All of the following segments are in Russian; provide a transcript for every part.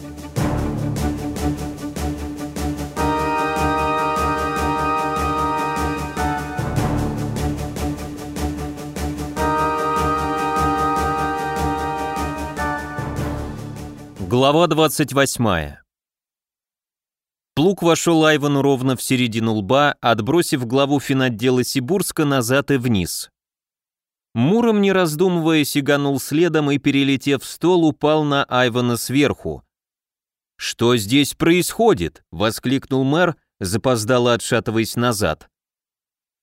Глава 28. Плуг вошел Айвану ровно в середину лба, отбросив главу финотдела Сибурска назад и вниз. Муром, не раздумывая, сиганул следом и, перелетев стол, упал на Айвана сверху. «Что здесь происходит?» — воскликнул мэр, запоздало отшатываясь назад.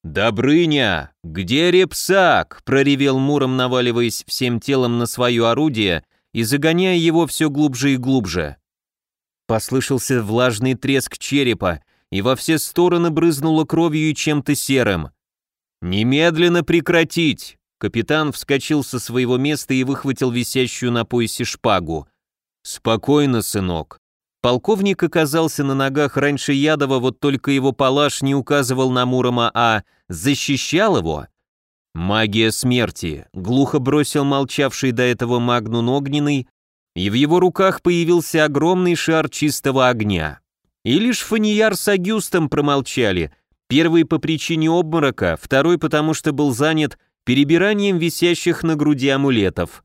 «Добрыня! Где репсак?» — проревел Муром, наваливаясь всем телом на свое орудие и загоняя его все глубже и глубже. Послышался влажный треск черепа, и во все стороны брызнуло кровью и чем-то серым. «Немедленно прекратить!» Капитан вскочил со своего места и выхватил висящую на поясе шпагу. «Спокойно, сынок». Полковник оказался на ногах раньше Ядова, вот только его палаш не указывал на Мурома, а защищал его. «Магия смерти», — глухо бросил молчавший до этого Магнун Огненный, и в его руках появился огромный шар чистого огня. И лишь Фанияр с Агюстом промолчали, первый по причине обморока, второй потому что был занят перебиранием висящих на груди амулетов.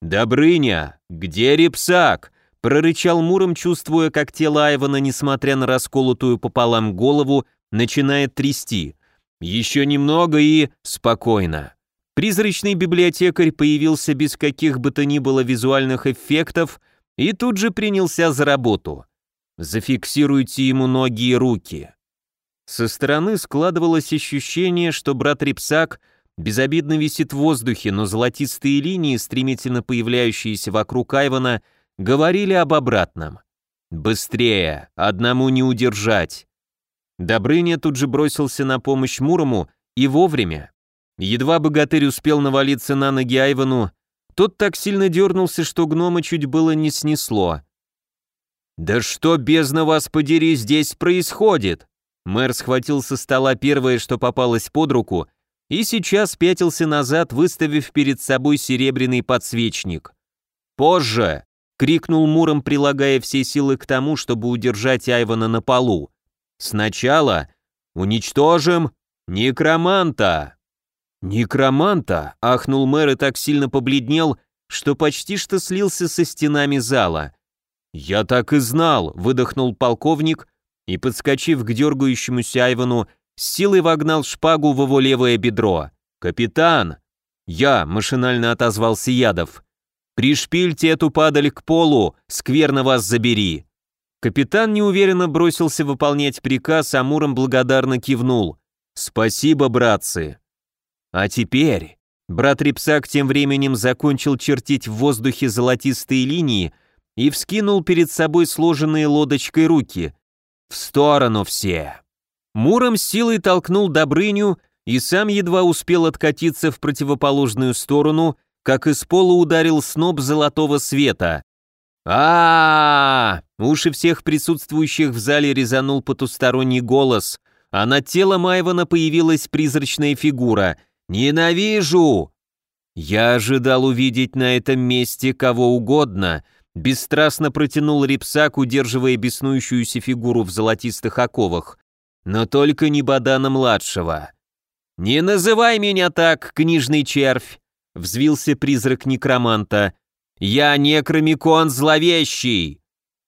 «Добрыня, где репсак?» — прорычал Муром, чувствуя, как тело Айвана, несмотря на расколотую пополам голову, начинает трясти. «Еще немного и... спокойно». Призрачный библиотекарь появился без каких бы то ни было визуальных эффектов и тут же принялся за работу. Зафиксируйте ему ноги и руки. Со стороны складывалось ощущение, что брат Репсак безобидно висит в воздухе, но золотистые линии, стремительно появляющиеся вокруг Айвана, говорили об обратном. «Быстрее! Одному не удержать!» Добрыня тут же бросился на помощь Мурому и вовремя. Едва богатырь успел навалиться на ноги Айвану, тот так сильно дернулся, что гнома чуть было не снесло. «Да что, бездна вас подери, здесь происходит?» Мэр схватил со стола первое, что попалось под руку, и сейчас пятился назад, выставив перед собой серебряный подсвечник. «Позже!» — крикнул Муром, прилагая все силы к тому, чтобы удержать Айвана на полу. «Сначала уничтожим некроманта!» «Некроманта!» — ахнул мэр и так сильно побледнел, что почти что слился со стенами зала. «Я так и знал!» — выдохнул полковник и, подскочив к дергающемуся Айвану, с силой вогнал шпагу в его левое бедро. «Капитан!» «Я!» — машинально отозвался Ядов. «Пришпильте эту падаль к полу, скверно вас забери!» Капитан неуверенно бросился выполнять приказ, а Муром благодарно кивнул. «Спасибо, братцы!» А теперь... Брат Рипсак тем временем закончил чертить в воздухе золотистые линии и вскинул перед собой сложенные лодочкой руки. «В сторону все!» Муром силой толкнул Добрыню и сам едва успел откатиться в противоположную сторону, как из пола ударил сноп золотого света. а, -а, Уши всех присутствующих в зале резанул потусторонний голос, а над телом Айвана появилась призрачная фигура — «Ненавижу!» Я ожидал увидеть на этом месте кого угодно, бесстрастно протянул Рипсак, удерживая беснующуюся фигуру в золотистых оковах, но только не Бадана-младшего. «Не называй меня так, книжный червь!» — взвился призрак некроманта. «Я некромикон зловещий!»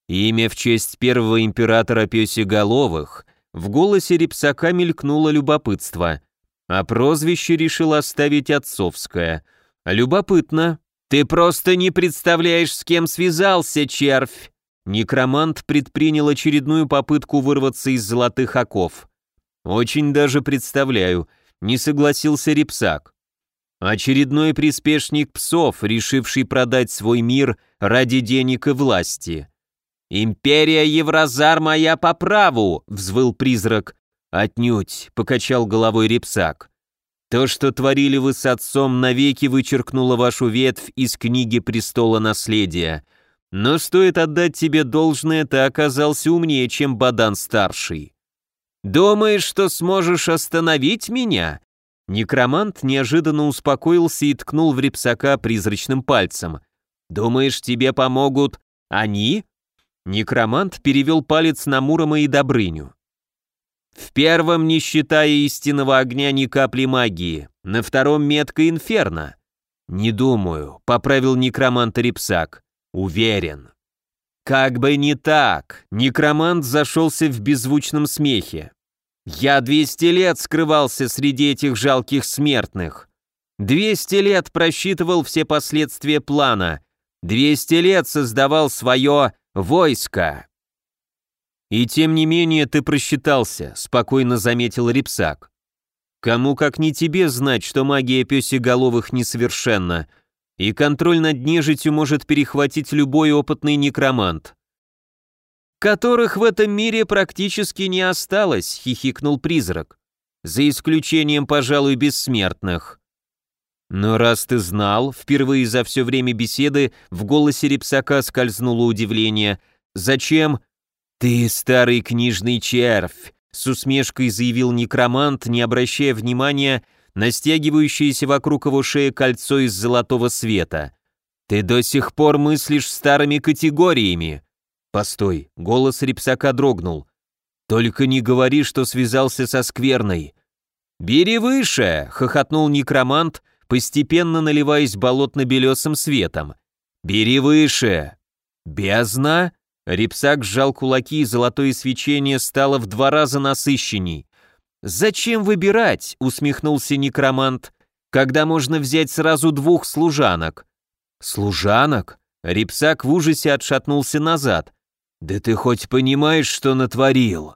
Имя в честь первого императора Песеголовых в голосе Рипсака мелькнуло любопытство — а прозвище решил оставить отцовское. Любопытно. Ты просто не представляешь, с кем связался, червь. Некромант предпринял очередную попытку вырваться из золотых оков. Очень даже представляю, не согласился Репсак. Очередной приспешник псов, решивший продать свой мир ради денег и власти. «Империя Евразар моя по праву!» — взвыл призрак. «Отнюдь», — покачал головой Репсак. «То, что творили вы с отцом, навеки вычеркнуло вашу ветвь из книги престола наследия. Но стоит отдать тебе должное, ты оказался умнее, чем Бадан-старший». «Думаешь, что сможешь остановить меня?» Некромант неожиданно успокоился и ткнул в Репсака призрачным пальцем. «Думаешь, тебе помогут они?» Некромант перевел палец на Мурома и Добрыню. В первом, не считая истинного огня, ни капли магии. На втором метка инферно. Не думаю, поправил некромант Репсак. Уверен. Как бы не так. Некромант зашелся в беззвучном смехе. Я 200 лет скрывался среди этих жалких смертных. 200 лет просчитывал все последствия плана. 200 лет создавал свое войско. И тем не менее ты просчитался, спокойно заметил Рипсак. Кому как не тебе знать, что магия пёсеголовых несовершенна, и контроль над нежитью может перехватить любой опытный некромант которых в этом мире практически не осталось», — хихикнул призрак. «За исключением, пожалуй, бессмертных». «Но раз ты знал», — впервые за все время беседы в голосе Репсака скользнуло удивление, «зачем?» «Ты старый книжный червь», — с усмешкой заявил некромант, не обращая внимания на стягивающееся вокруг его шеи кольцо из золотого света. «Ты до сих пор мыслишь старыми категориями. Постой, голос Репсака дрогнул. Только не говори, что связался со скверной. Бери выше, хохотнул некромант, постепенно наливаясь болотно-белесым светом. Бери выше. Бездна? Репсак сжал кулаки, и золотое свечение стало в два раза насыщенней. «Зачем выбирать?» — усмехнулся некромант. «Когда можно взять сразу двух служанок?» «Служанок?» Репсак в ужасе отшатнулся назад. «Да ты хоть понимаешь, что натворил?»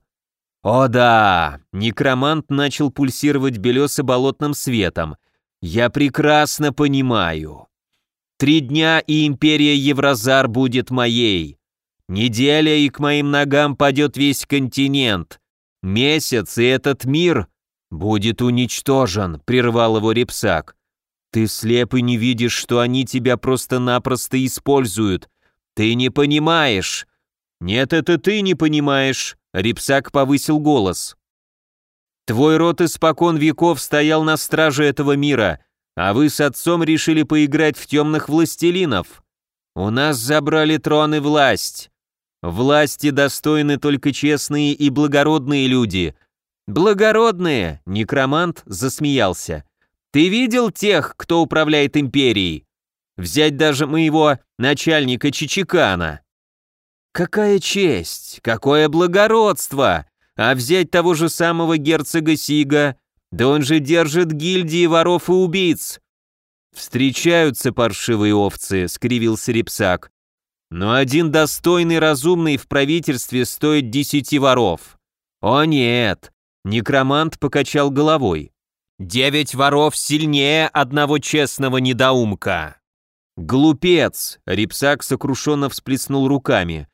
«О да!» — некромант начал пульсировать белесо-болотным светом. «Я прекрасно понимаю. Три дня, и империя Евразар будет моей. Неделя, и к моим ногам падет весь континент. Месяц, и этот мир будет уничтожен», — прервал его Репсак. «Ты слеп и не видишь, что они тебя просто-напросто используют. Ты не понимаешь. «Нет, это ты не понимаешь», — Рипсак повысил голос. «Твой род испокон веков стоял на страже этого мира, а вы с отцом решили поиграть в темных властелинов. У нас забрали трон и власть. Власти достойны только честные и благородные люди. Благородные!» — некромант засмеялся. «Ты видел тех, кто управляет империей? Взять даже моего начальника Чичикана». Какая честь, какое благородство! А взять того же самого герцога Сига, да он же держит гильдии воров и убийц. Встречаются паршивые овцы, скривился Репсак. Но один достойный разумный в правительстве стоит десяти воров. О нет, некромант покачал головой. Девять воров сильнее одного честного недоумка. Глупец, Репсак сокрушенно всплеснул руками.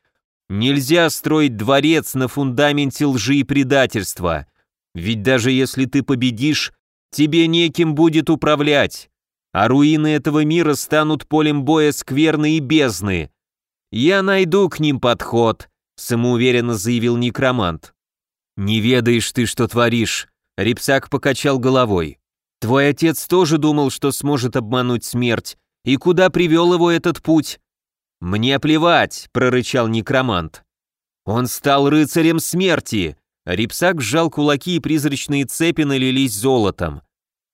Нельзя строить дворец на фундаменте лжи и предательства. Ведь даже если ты победишь, тебе неким будет управлять, а руины этого мира станут полем боя скверны и бездны. Я найду к ним подход, самоуверенно заявил некромант. Не ведаешь ты, что творишь, Репсак покачал головой. Твой отец тоже думал, что сможет обмануть смерть, и куда привел его этот путь? «Мне плевать», — прорычал некромант. «Он стал рыцарем смерти!» Рипсак сжал кулаки, и призрачные цепи налились золотом.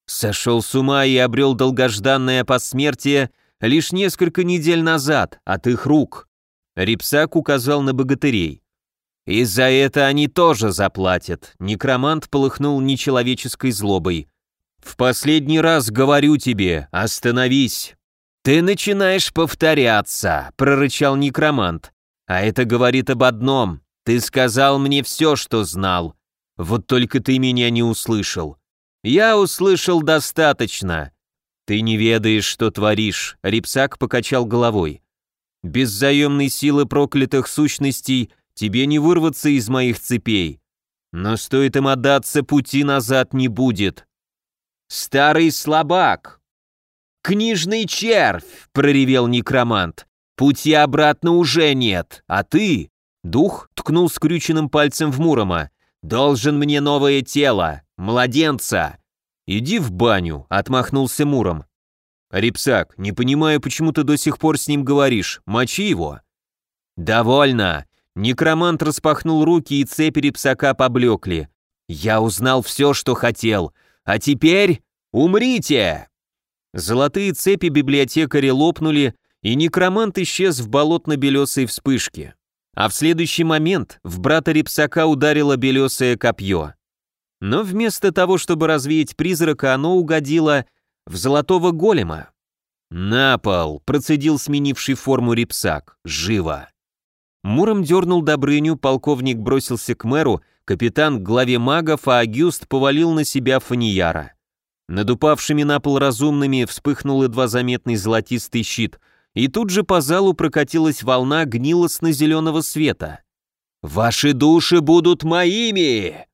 Сошел с ума и обрел долгожданное посмертие лишь несколько недель назад от их рук. Рипсак указал на богатырей. «И за это они тоже заплатят», — некромант полыхнул нечеловеческой злобой. «В последний раз говорю тебе, остановись, «Ты начинаешь повторяться», — прорычал некромант. «А это говорит об одном. Ты сказал мне все, что знал. Вот только ты меня не услышал. Я услышал достаточно. Ты не ведаешь, что творишь», — Рипсак покачал головой. «Без заемной силы проклятых сущностей тебе не вырваться из моих цепей. Но стоит им отдаться, пути назад не будет». «Старый слабак», «Книжный червь!» — проревел некромант. «Пути обратно уже нет, а ты...» Дух ткнул скрюченным пальцем в Мурома. «Должен мне новое тело, младенца!» «Иди в баню», — отмахнулся Муром. «Репсак, не понимаю, почему ты до сих пор с ним говоришь. Мочи его». «Довольно. Некромант распахнул руки, и цепи репсака поблекли. «Я узнал все, что хотел. А теперь умрите!» Золотые цепи библиотекаря лопнули, и некромант исчез в болотно-белесой вспышке. А в следующий момент в брата Репсака ударило белесое копье. Но вместо того, чтобы развеять призрака, оно угодило в золотого голема. «На пол!» — процедил сменивший форму Репсак. «Живо!» Муром дернул Добрыню, полковник бросился к мэру, капитан к главе магов, а Агюст повалил на себя Фанияра. Над упавшими на пол разумными вспыхнул едва заметный золотистый щит, и тут же по залу прокатилась волна гнилостно-зеленого света. «Ваши души будут моими!»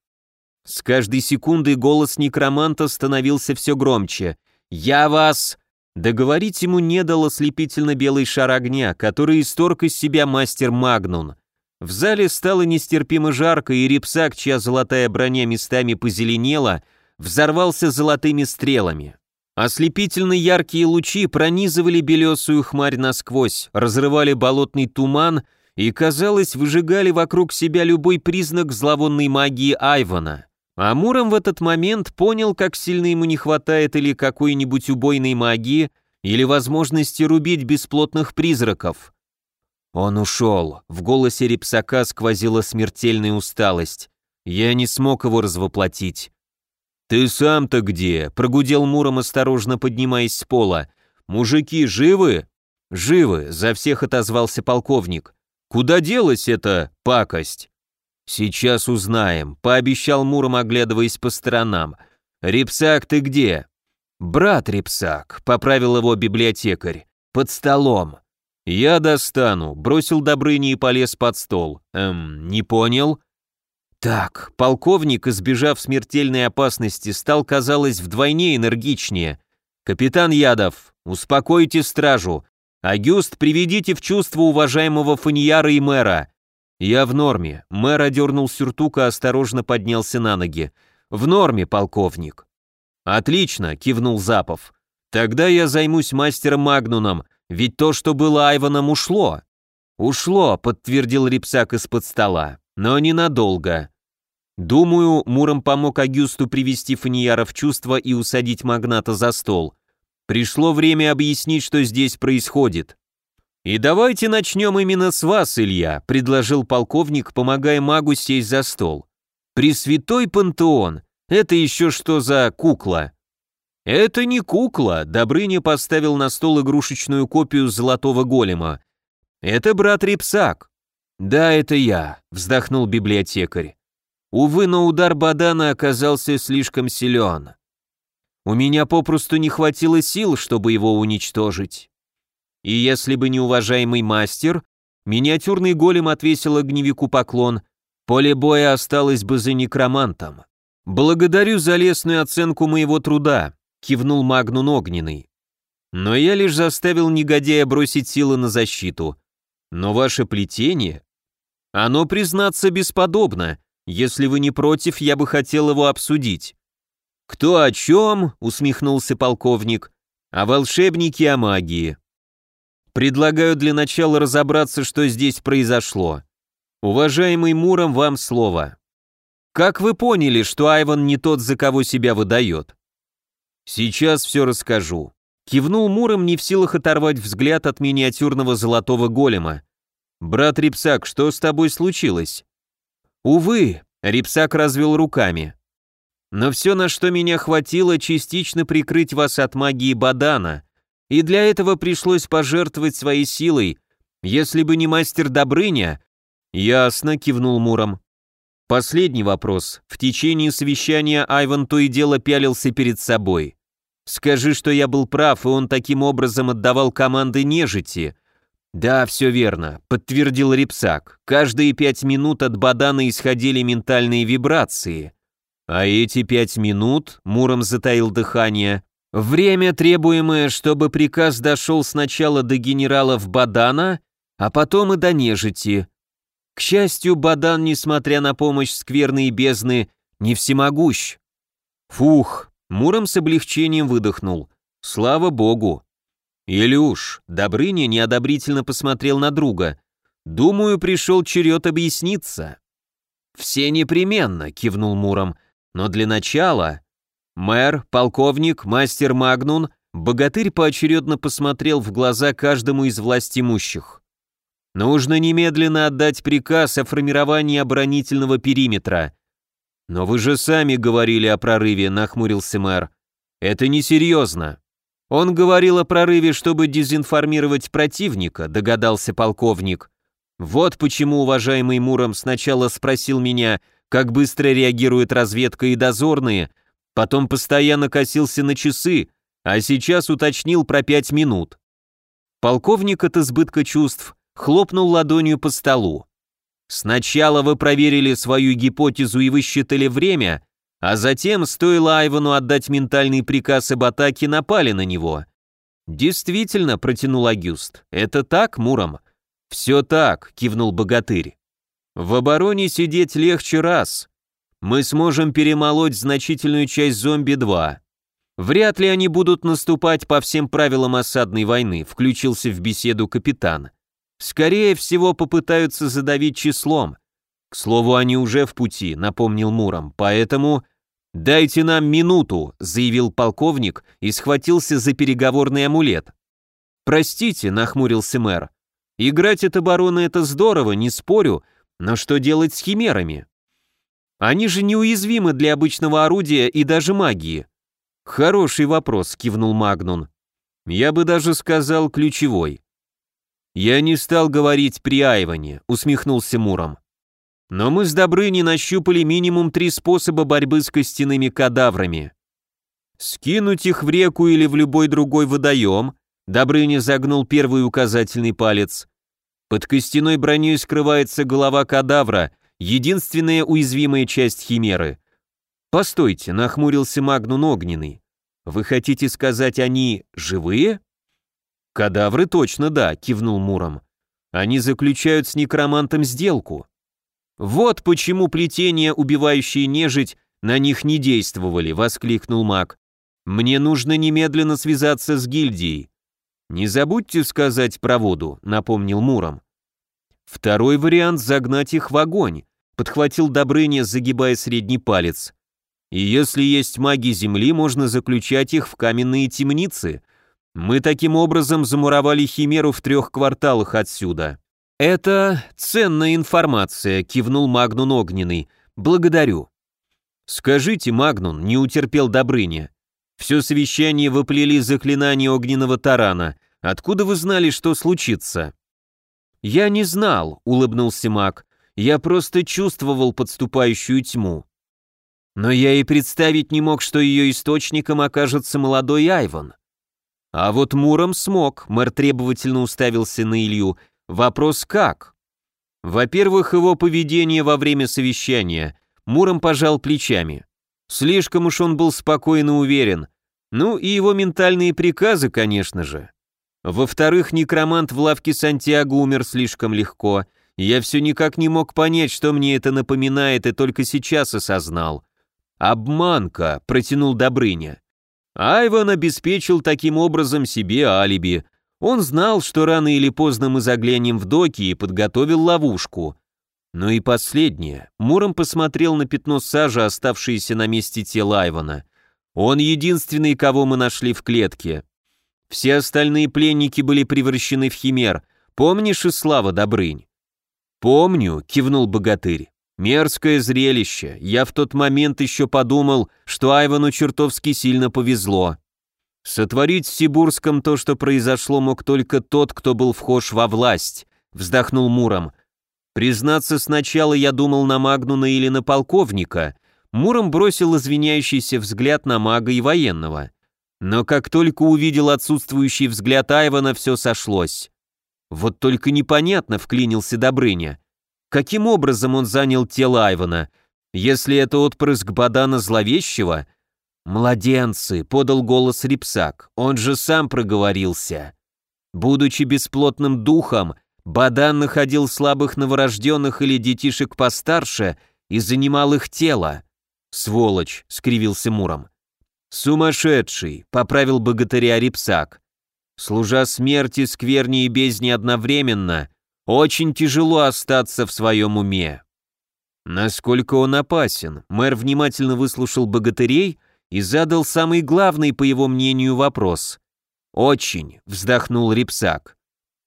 С каждой секундой голос некроманта становился все громче. «Я вас...» Договорить ему не дал ослепительно-белый шар огня, который исторг из себя мастер Магнун. В зале стало нестерпимо жарко, и репсак, чья золотая броня местами позеленела, взорвался золотыми стрелами. Ослепительно яркие лучи пронизывали белесую хмарь насквозь, разрывали болотный туман и, казалось, выжигали вокруг себя любой признак зловонной магии Айвана. А Муром в этот момент понял, как сильно ему не хватает или какой-нибудь убойной магии, или возможности рубить бесплотных призраков. Он ушел. В голосе Репсака сквозила смертельная усталость. Я не смог его развоплотить. «Ты сам-то где?» — прогудел Муром, осторожно поднимаясь с пола. «Мужики живы?» «Живы», — за всех отозвался полковник. «Куда делась эта пакость?» «Сейчас узнаем», — пообещал Муром, оглядываясь по сторонам. «Репсак, ты где?» «Брат Репсак», — поправил его библиотекарь. «Под столом». «Я достану», — бросил Добрыни и полез под стол. «Эм, не понял?» Так, полковник, избежав смертельной опасности, стал, казалось, вдвойне энергичнее. «Капитан Ядов, успокойте стражу. Агюст, приведите в чувство уважаемого Фаньяра и мэра. «Я в норме». Мэр одернул сюртук и осторожно поднялся на ноги. «В норме, полковник». «Отлично», — кивнул Запов. «Тогда я займусь мастером Магнуном, ведь то, что было Айваном, ушло». «Ушло», — подтвердил Рипсак из-под стола, — «но ненадолго». Думаю, Муром помог Агюсту привести Фанияра в чувство и усадить магната за стол. Пришло время объяснить, что здесь происходит. «И давайте начнем именно с вас, Илья», — предложил полковник, помогая магу сесть за стол. «Пресвятой пантеон! Это еще что за кукла?» «Это не кукла», — Добрыня поставил на стол игрушечную копию золотого голема. «Это брат Репсак». «Да, это я», — вздохнул библиотекарь. Увы, но удар Бадана оказался слишком силен. У меня попросту не хватило сил, чтобы его уничтожить. И если бы не уважаемый мастер, миниатюрный голем отвесил огневику поклон, поле боя осталось бы за некромантом. «Благодарю за лестную оценку моего труда», — кивнул Магнун Огненный. «Но я лишь заставил негодяя бросить силы на защиту. Но ваше плетение...» «Оно, признаться, бесподобно. Если вы не против, я бы хотел его обсудить». «Кто о чем?» — усмехнулся полковник. «О волшебнике о магии. Предлагаю для начала разобраться, что здесь произошло. Уважаемый Муром, вам слово. Как вы поняли, что Айван не тот, за кого себя выдает? Сейчас все расскажу. Кивнул Муром, не в силах оторвать взгляд от миниатюрного золотого голема. «Брат Рипсак, что с тобой случилось?» «Увы», — Рипсак развел руками. «Но все, на что меня хватило, частично прикрыть вас от магии Бадана, и для этого пришлось пожертвовать своей силой. Если бы не мастер Добрыня...» «Ясно», — кивнул Муром. Последний вопрос. В течение совещания Айван то и дело пялился перед собой. «Скажи, что я был прав, и он таким образом отдавал команды нежити». «Да, все верно», — подтвердил Рипсак. «Каждые пять минут от Бадана исходили ментальные вибрации». «А эти пять минут», — Муром затаил дыхание, Время, требуемое, чтобы приказ дошел сначала до генералов Бадана, а потом и до нежити. К счастью, Бадан, несмотря на помощь скверной бездны, не всемогущ. Фух, Муром с облегчением выдохнул. Слава богу. Илюш, Добрыня неодобрительно посмотрел на друга. Думаю, пришел черед объясниться». «Все непременно», — кивнул Муром, — «но для начала...» Мэр, полковник, мастер Магнун, богатырь поочередно посмотрел в глаза каждому из властимущих. «Нужно немедленно отдать приказ о формировании оборонительного периметра». «Но вы же сами говорили о прорыве», — нахмурился мэр. «Это несерьезно». «Он говорил о прорыве, чтобы дезинформировать противника», — догадался полковник. «Вот почему уважаемый Муром сначала спросил меня, как быстро реагирует разведка и дозорные, потом постоянно косился на часы, а сейчас уточнил про пять минут». Полковник от избытка чувств хлопнул ладонью по столу. «Сначала вы проверили свою гипотезу и высчитали время, а затем, стоило Айвану отдать ментальный приказ об атаке, напали на него. «Действительно», — протянул Агюст, — «это так, Муром?» «Все так», — кивнул богатырь. «В обороне сидеть легче раз. Мы сможем перемолоть значительную часть зомби-2. Вряд ли они будут наступать по всем правилам осадной войны», — включился в беседу капитан. «Скорее всего, попытаются задавить числом. К слову, они уже в пути», — напомнил Муром, «поэтому...» «Дайте нам минуту», — заявил полковник и схватился за переговорный амулет. «Простите», — нахмурился мэр. «Играть от обороны — это здорово, не спорю, но что делать с химерами? Они же неуязвимы для обычного орудия и даже магии». «Хороший вопрос», — кивнул Магнун. «Я бы даже сказал ключевой». «Я не стал говорить при Айване», — усмехнулся Муром. Но мы с Добрыней нащупали минимум три способа борьбы с костяными кадаврами. Скинуть их в реку или в любой другой водоем, Добрыня загнул первый указательный палец. Под костяной броней скрывается голова кадавра, единственная уязвимая часть химеры. «Постойте», — нахмурился Магнун Огненный. «Вы хотите сказать, они живые?» «Кадавры точно да», — кивнул Муром. «Они заключают с некромантом сделку. «Вот почему плетения, убивающие нежить, на них не действовали», — воскликнул маг. «Мне нужно немедленно связаться с гильдией». «Не забудьте сказать про воду», — напомнил Муром. «Второй вариант — загнать их в огонь», — подхватил Добрыня, загибая средний палец. «И если есть маги Земли, можно заключать их в каменные темницы. Мы таким образом замуровали Химеру в трех кварталах отсюда». «Это ценная информация», — кивнул Магнун Огненный. «Благодарю». «Скажите, Магнун», — не утерпел Добрыня. «Все совещание выплели заклинание огненного тарана. Откуда вы знали, что случится?» «Я не знал», — улыбнулся маг. «Я просто чувствовал подступающую тьму». Но я и представить не мог, что ее источником окажется молодой Айвон. А вот Муром смог, мэр требовательно уставился на Илью, Вопрос как? Во-первых, его поведение во время совещания. Муром пожал плечами. Слишком уж он был спокойно уверен. Ну и его ментальные приказы, конечно же. Во-вторых, некромант в лавке Сантьяго умер слишком легко. Я все никак не мог понять, что мне это напоминает, и только сейчас осознал. «Обманка», — протянул Добрыня. Айван обеспечил таким образом себе алиби. Он знал, что рано или поздно мы заглянем в доки и подготовил ловушку. Ну и последнее. Муром посмотрел на пятно сажи, оставшееся на месте тела Айвана. Он единственный, кого мы нашли в клетке. Все остальные пленники были превращены в химер. Помнишь, Ислава Добрынь? «Помню», — кивнул богатырь. «Мерзкое зрелище. Я в тот момент еще подумал, что Айвану чертовски сильно повезло. Сотворить в Сибурском то, что произошло, мог только тот, кто был вхож во власть, вздохнул Муром. Признаться, сначала я думал на Магнуна или на полковника. Муром бросил извиняющийся взгляд на мага и военного. Но как только увидел отсутствующий взгляд Айвана, все сошлось. Вот только непонятно, вклинился Добрыня. Каким образом он занял тело Айвана? Если это отпрыск Бадана Зловещего, «Младенцы», — подал голос Рипсак, он же сам проговорился. Будучи бесплотным духом, Бадан находил слабых новорожденных или детишек постарше и занимал их тело. «Сволочь», — скривился Муром. «Сумасшедший», — поправил богатыря Рипсак. «Служа смерти, скверни и бездни одновременно, очень тяжело остаться в своем уме. Насколько он опасен? Мэр внимательно выслушал богатырей и задал самый главный, по его мнению, вопрос. «Очень», — вздохнул Рипсак.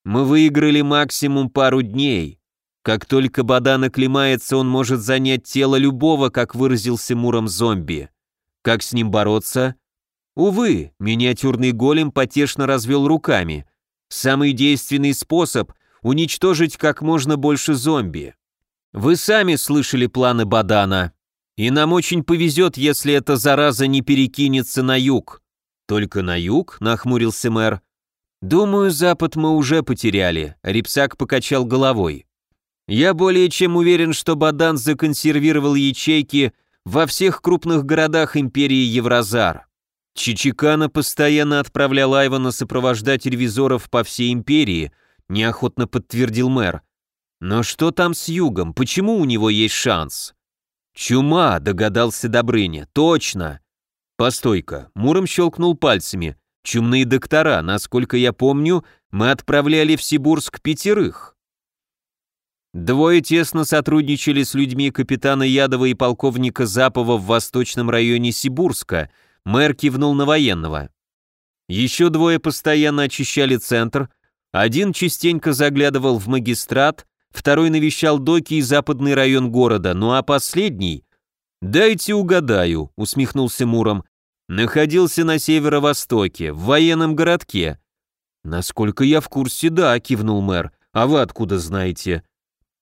«Мы выиграли максимум пару дней. Как только Бадан оклемается, он может занять тело любого, как выразился Муром зомби. Как с ним бороться? Увы, миниатюрный голем потешно развел руками. Самый действенный способ — уничтожить как можно больше зомби. Вы сами слышали планы Бадана. И нам очень повезет, если эта зараза не перекинется на юг. Только на юг, нахмурился мэр. Думаю, запад мы уже потеряли. Рипсак покачал головой. Я более чем уверен, что Бадан законсервировал ячейки во всех крупных городах империи Евразар. Чичикана постоянно отправлял Айвана сопровождать ревизоров по всей империи, неохотно подтвердил мэр. Но что там с югом? Почему у него есть шанс? Чума, догадался Добрыня. Точно. Постойка. Муром щелкнул пальцами. Чумные доктора, насколько я помню, мы отправляли в Сибурск пятерых. Двое тесно сотрудничали с людьми капитана Ядова и полковника Запова в восточном районе Сибурска. Мэр кивнул на военного. Еще двое постоянно очищали центр, один частенько заглядывал в магистрат, второй навещал доки и западный район города, ну а последний... «Дайте угадаю», — усмехнулся Муром. «Находился на северо-востоке, в военном городке». «Насколько я в курсе, да», — кивнул мэр. «А вы откуда знаете?»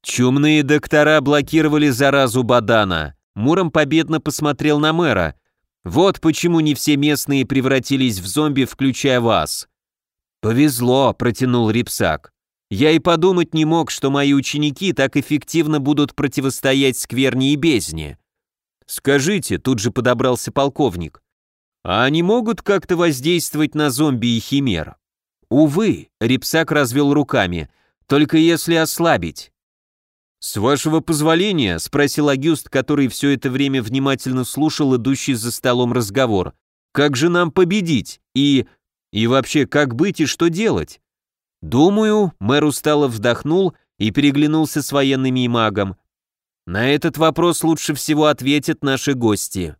«Чумные доктора блокировали заразу Бадана». Муром победно посмотрел на мэра. «Вот почему не все местные превратились в зомби, включая вас». «Повезло», — протянул Рипсак. Я и подумать не мог, что мои ученики так эффективно будут противостоять скверне и бездне. Скажите, тут же подобрался полковник, а они могут как-то воздействовать на зомби и химер? Увы, Рипсак развел руками, только если ослабить. «С вашего позволения?» — спросил Агюст, который все это время внимательно слушал идущий за столом разговор. «Как же нам победить? И... и вообще, как быть и что делать?» Думаю, мэр устало вздохнул и переглянулся с военными и магом. На этот вопрос лучше всего ответят наши гости.